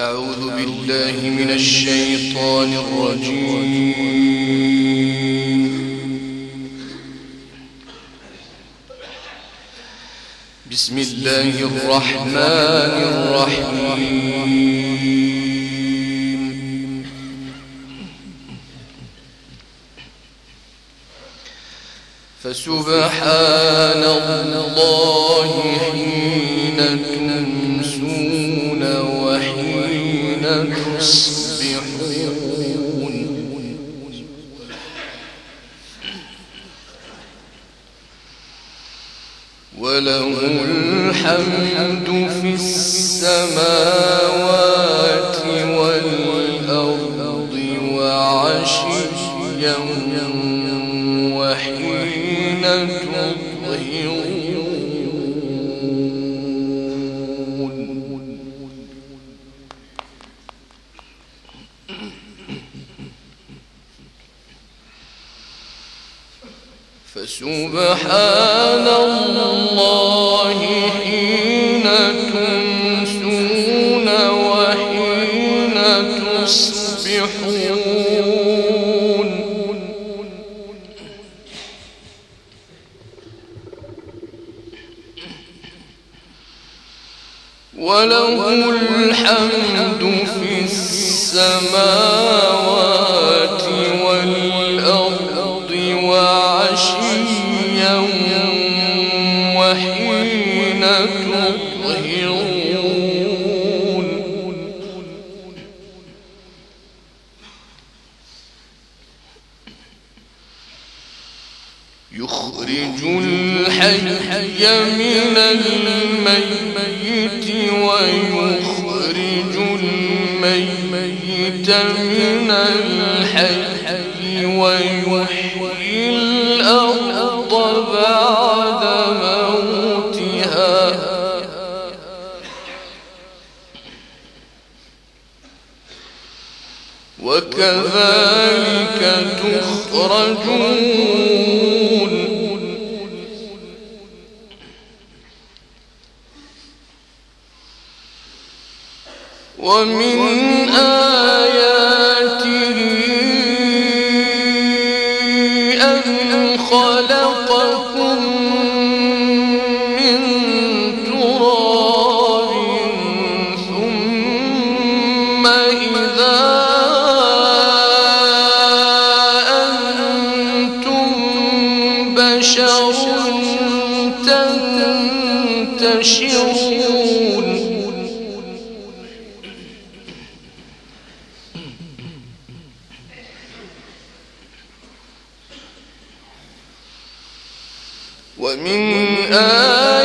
أعوذ بالله من الشيطان الرجيم. بسم الله الرحمن الرحيم. فسبحان الله حين تمسون وله الحمد في السماوات وله الحمد يخرج الحي من الميت ويخرج الميت من الحي ويحيي الأرض بعد موتها. وكذلك تخرجون ومن آياته أن خلق ومن آه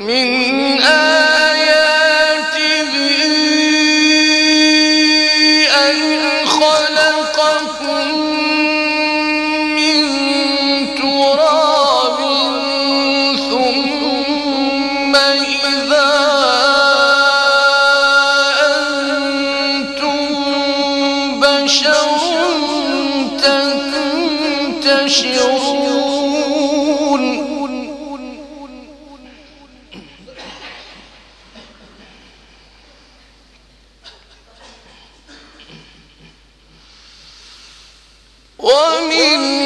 من آل ومن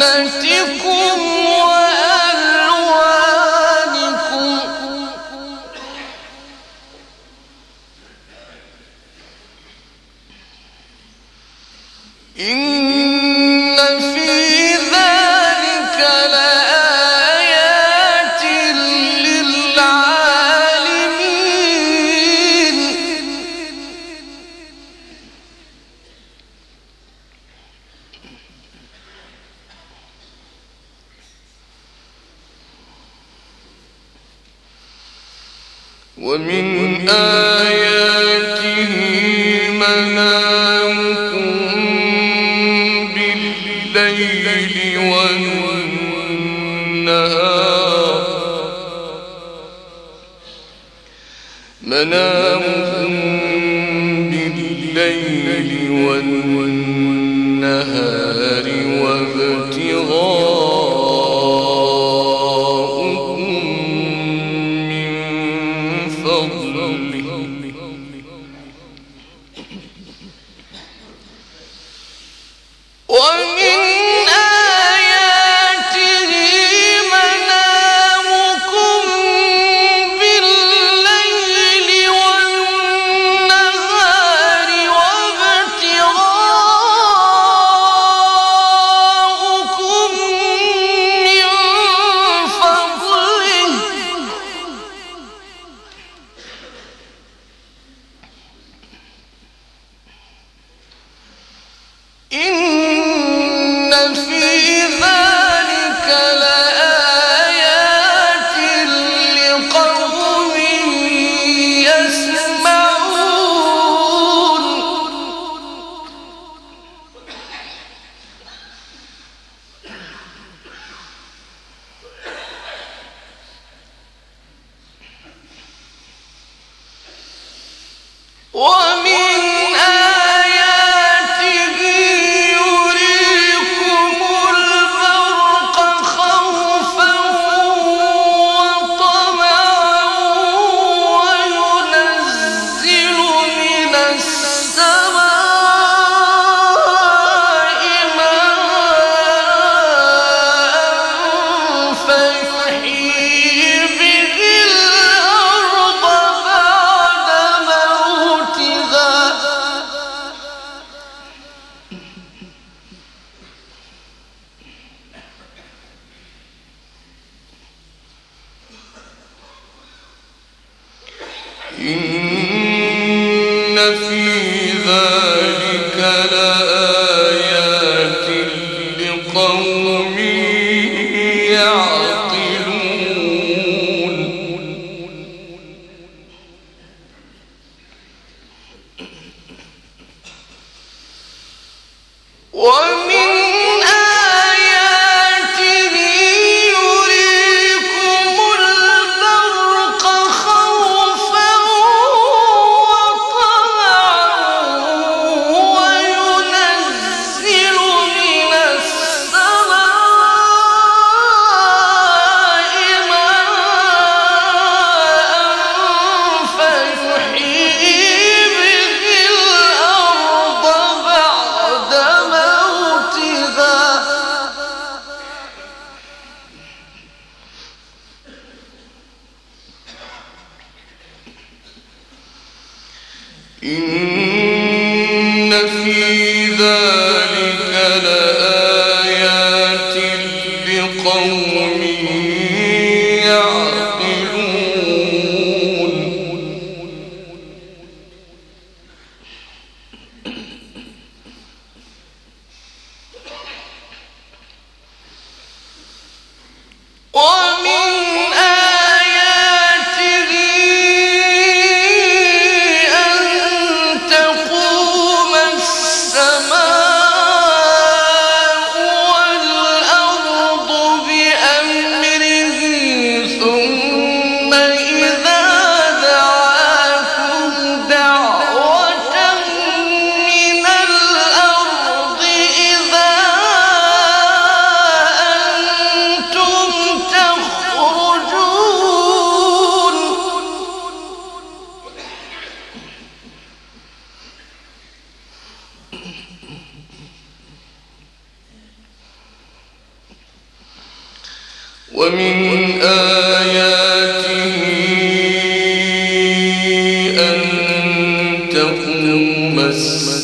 جنت کو وہ إِنَّ فِي مس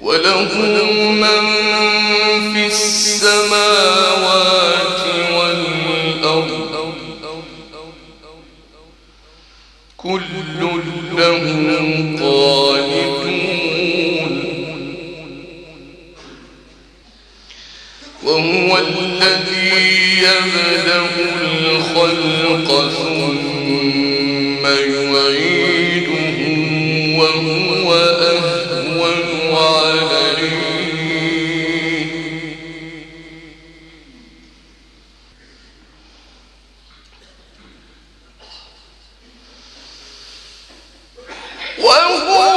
وله من وهو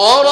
بڑا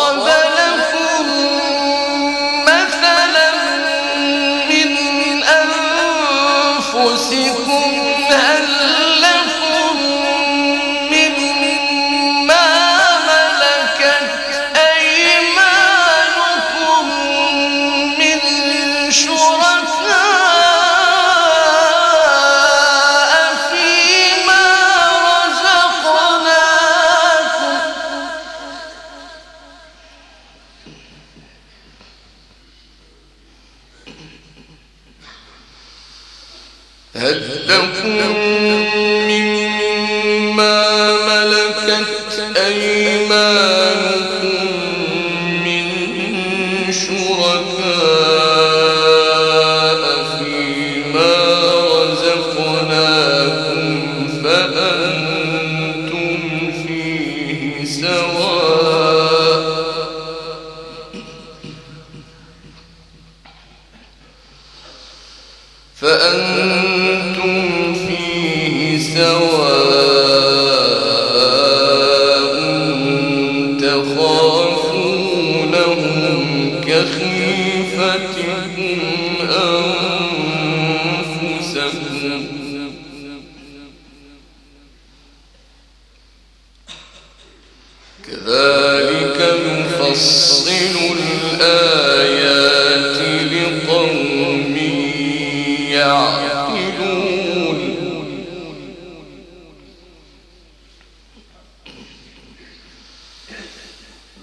فأنتم فيه سواء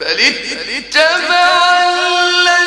بل فلتبع الذي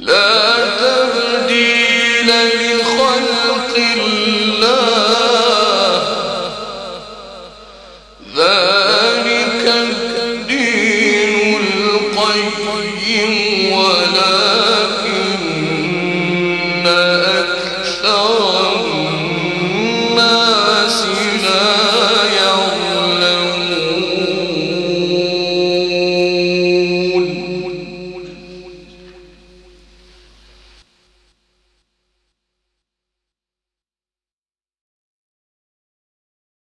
لا تبديل لخلق الله